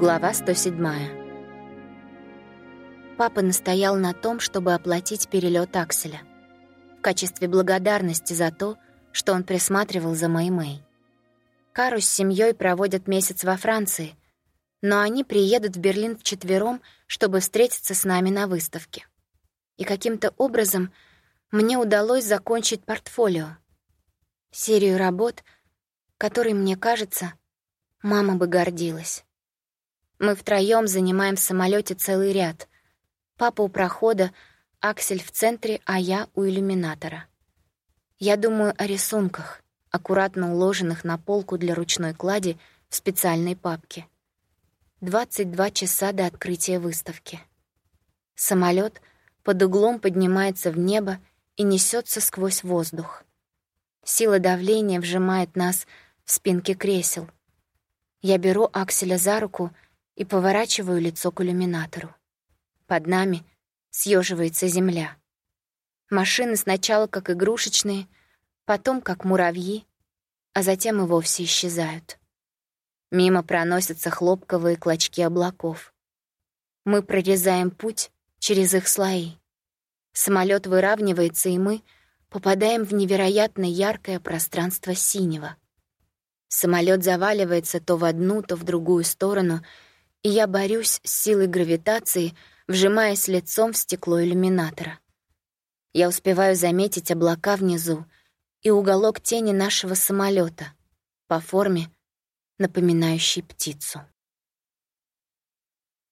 Глава 107. Папа настоял на том, чтобы оплатить перелет Акселя. В качестве благодарности за то, что он присматривал за моей Мэй. Кару с семьей проводят месяц во Франции, но они приедут в Берлин вчетвером, чтобы встретиться с нами на выставке. И каким-то образом мне удалось закончить портфолио. Серию работ, которой, мне кажется, мама бы гордилась. Мы втроем занимаем в самолете целый ряд. Папа у прохода, Аксель в центре, а я у иллюминатора. Я думаю о рисунках, аккуратно уложенных на полку для ручной клади в специальной папке. 22 часа до открытия выставки. Самолет под углом поднимается в небо и несется сквозь воздух. Сила давления вжимает нас в спинки кресел. Я беру Акселя за руку — и поворачиваю лицо к иллюминатору. Под нами съеживается земля. Машины сначала как игрушечные, потом как муравьи, а затем и вовсе исчезают. Мимо проносятся хлопковые клочки облаков. Мы прорезаем путь через их слои. Самолет выравнивается, и мы попадаем в невероятно яркое пространство синего. Самолет заваливается то в одну, то в другую сторону — и я борюсь с силой гравитации, вжимаясь лицом в стекло иллюминатора. Я успеваю заметить облака внизу и уголок тени нашего самолета, по форме напоминающий птицу.